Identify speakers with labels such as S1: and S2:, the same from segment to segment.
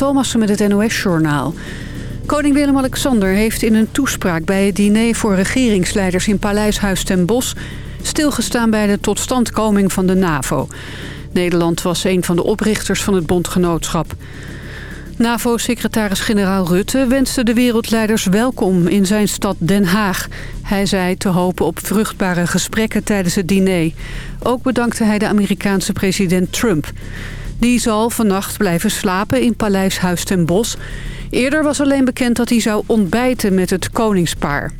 S1: Thomassen met het NOS-journaal. Koning Willem-Alexander heeft in een toespraak bij het diner voor regeringsleiders in Paleishuis ten Bosch... stilgestaan bij de totstandkoming van de NAVO. Nederland was een van de oprichters van het bondgenootschap. NAVO-secretaris-generaal Rutte wenste de wereldleiders welkom in zijn stad Den Haag. Hij zei te hopen op vruchtbare gesprekken tijdens het diner. Ook bedankte hij de Amerikaanse president Trump. Die zal vannacht blijven slapen in Paleis Huis ten Bosch. Eerder was alleen bekend dat hij zou ontbijten met het koningspaar.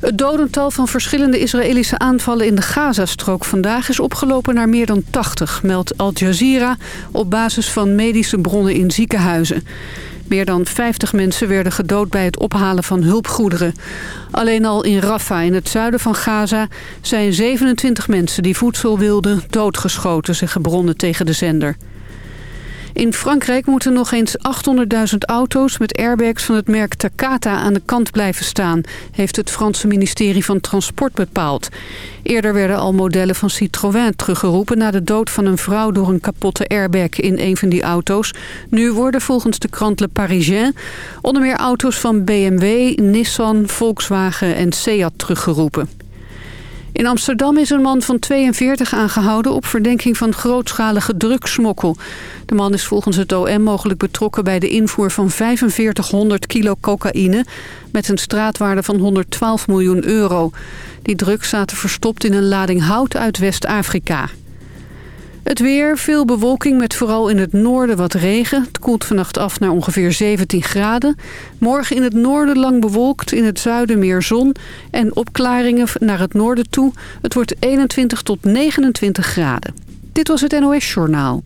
S1: Het dodental van verschillende Israëlische aanvallen in de Gazastrook vandaag is opgelopen naar meer dan 80, meldt Al Jazeera op basis van medische bronnen in ziekenhuizen. Meer dan 50 mensen werden gedood bij het ophalen van hulpgoederen. Alleen al in Rafah in het zuiden van Gaza zijn 27 mensen die voedsel wilden doodgeschoten, zeggen bronnen tegen de zender. In Frankrijk moeten nog eens 800.000 auto's met airbags van het merk Takata aan de kant blijven staan, heeft het Franse ministerie van Transport bepaald. Eerder werden al modellen van Citroën teruggeroepen na de dood van een vrouw door een kapotte airbag in een van die auto's. Nu worden volgens de krant Le Parisien onder meer auto's van BMW, Nissan, Volkswagen en Seat teruggeroepen. In Amsterdam is een man van 42 aangehouden op verdenking van grootschalige drugsmokkel. De man is volgens het OM mogelijk betrokken bij de invoer van 4500 kilo cocaïne... met een straatwaarde van 112 miljoen euro. Die drugs zaten verstopt in een lading hout uit West-Afrika. Het weer, veel bewolking met vooral in het noorden wat regen. Het koelt vannacht af naar ongeveer 17 graden. Morgen in het noorden lang bewolkt, in het zuiden meer zon... en opklaringen naar het noorden toe. Het wordt 21 tot 29 graden. Dit was het NOS Journaal.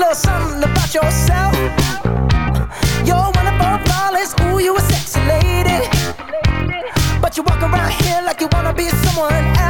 S2: Little something about yourself. You're our flawless, ooh, you a sexy lady. But you walk around here like you wanna be someone else.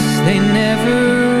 S3: they never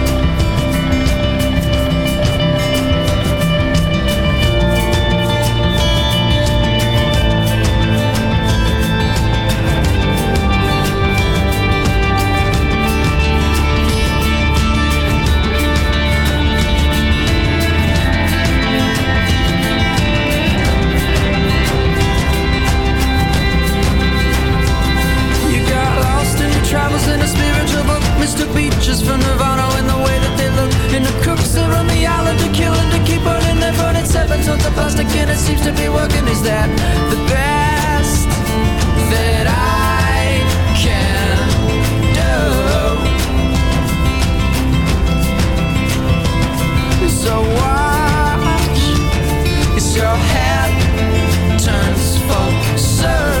S4: Plastic it seems to be working. Is that the best that I can do? So watch as your head turns full circle.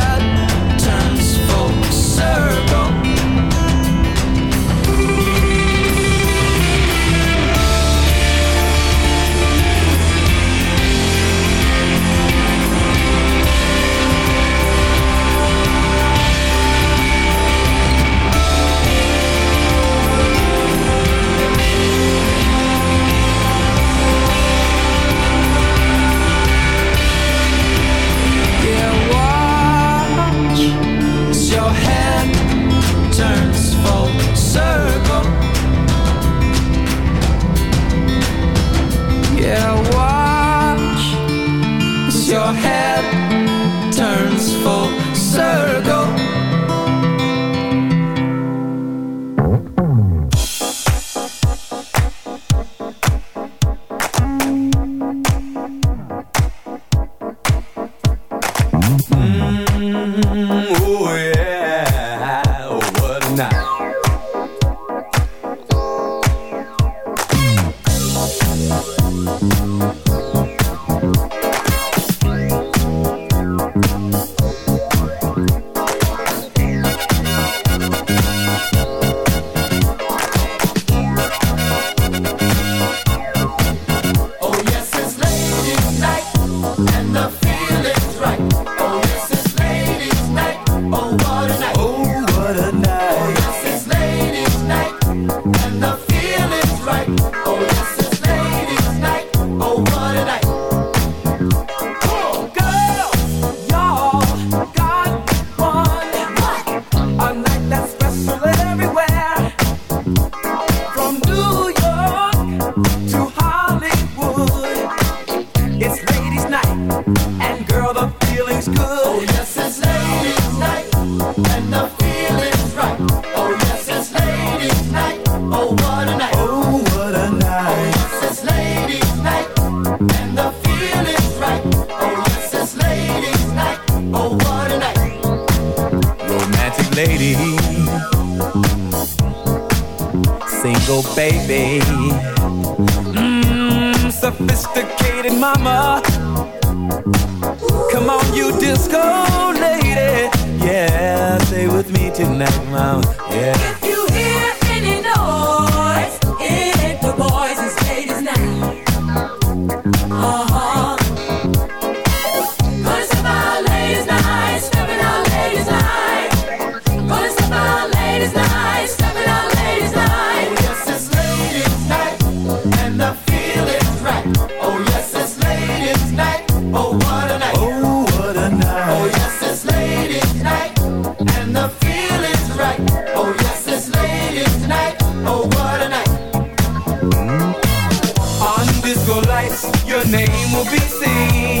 S4: your name will
S5: be seen.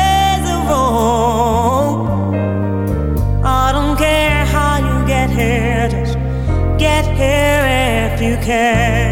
S6: I don't care how you get here, just get here if
S7: you can.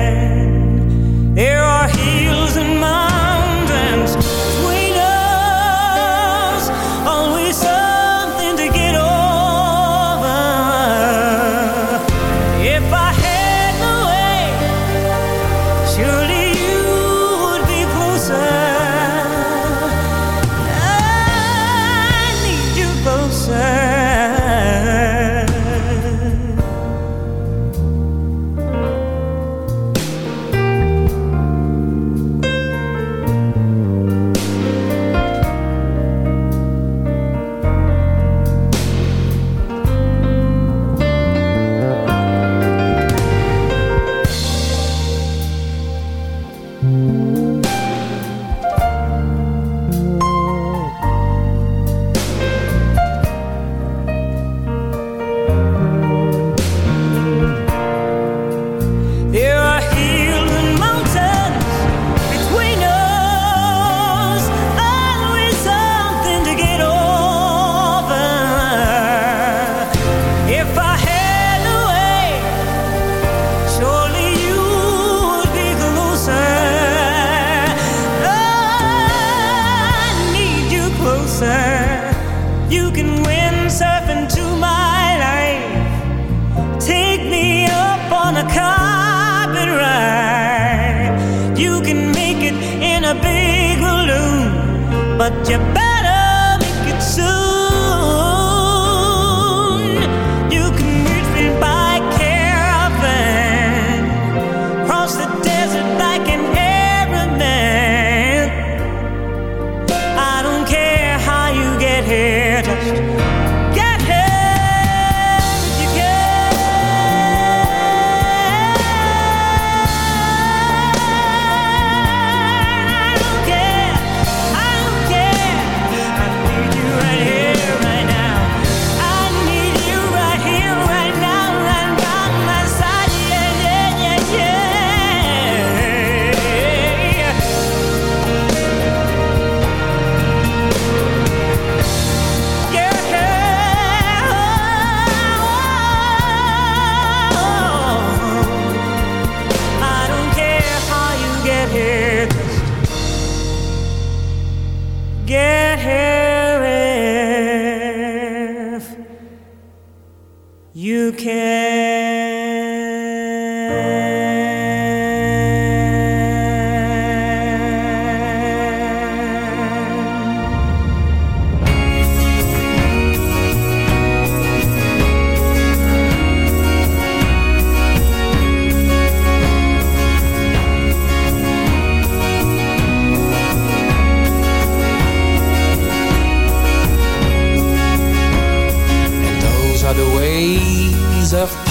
S7: 肩膀。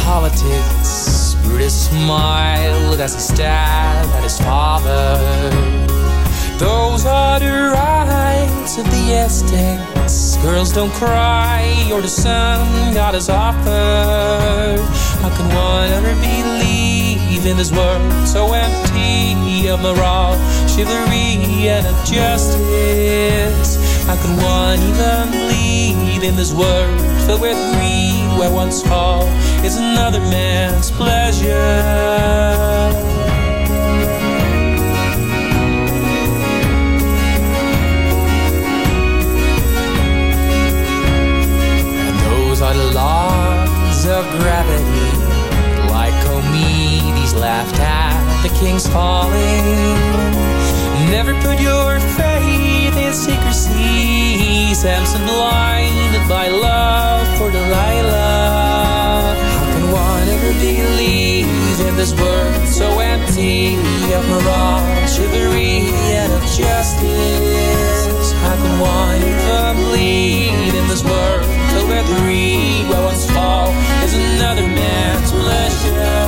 S7: Politics. Brutus smiled as he stabbed at his father. Those are the rights of the Aztecs. Girls don't cry, or the sun God has offered. How can one ever believe in this world so empty of moral, chivalry, and of justice? How can one even believe in this world filled with greed, where one's fall is another man's pleasure? And those are the laws of gravity, like Comedes laughed at the king's falling. Never put your faith in secrecy. Samson blinded by love for Delilah. How can one ever believe in this world so empty of morale, chivalry, and of justice? How can one even believe in this world so greed, where one's fall is another man's pleasure?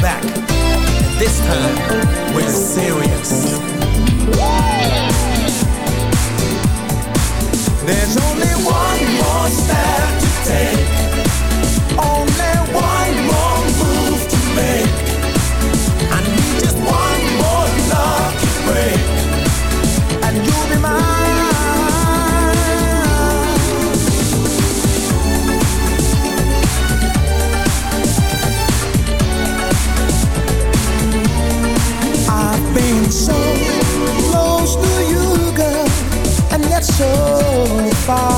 S8: back. This time, we're serious. There's only one more step to take. far.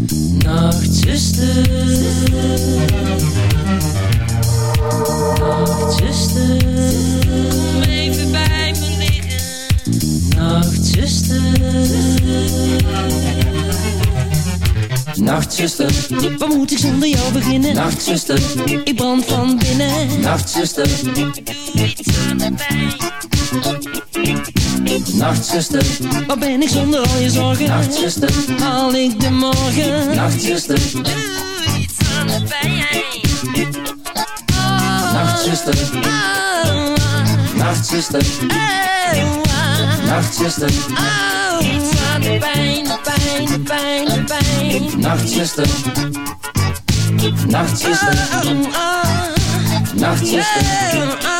S9: Nachtzuster. Nachtzuster. Nachtzuster. Even bij me liggen. Nachtzuster.
S3: Nachtzuster,
S9: Waar moet ik zonder jou beginnen?
S3: nachtzuster,
S9: Ik brand van binnen.
S3: nachtzuster,
S9: Doe iets aan de pijn.
S3: Nachtzuster,
S9: Waar ben ik zonder al je zorgen?
S3: nachtzuster,
S9: Haal ik de morgen?
S3: nachtzuster,
S9: Doe iets aan de pijn.
S3: nachtzuster,
S9: Oh,
S3: nachtzuster,
S9: oh, oh,
S3: nachtzuster,
S9: oh. Iets aan de pijn, de pijn, de pijn, de pijn.
S3: nachtzuster, nachtzuster,
S9: Oh, oh.
S3: nachtzuster,
S9: Oh,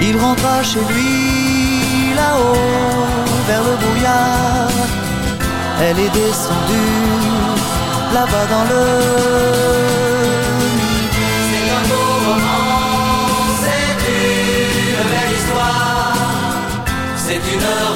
S10: Il rentra chez lui là-haut vers le brouillard. Elle est descendue là-bas dans le
S11: C'est un beau roman, c'est une belle histoire, c'est une
S12: heure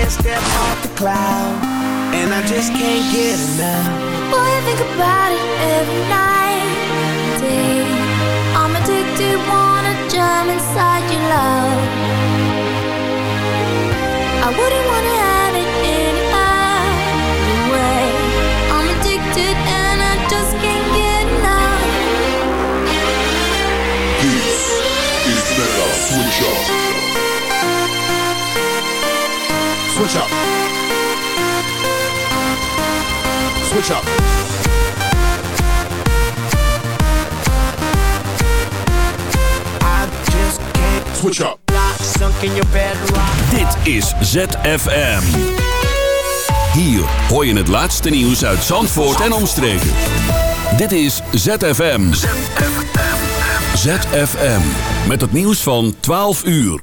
S13: Can't step off the cloud. And I just can't get enough.
S14: Boy, I think about it every night day. I'm addicted, wanna jump inside your love. I wouldn't wanna
S15: Switch up. Switch up.
S13: I just can't
S15: Switch up.
S13: sunk in your bed rock.
S16: Dit is ZFM. Hier hoor je het laatste nieuws uit Zandvoort en omstreken. Dit is ZFM. ZFM. Met het nieuws van 12 uur.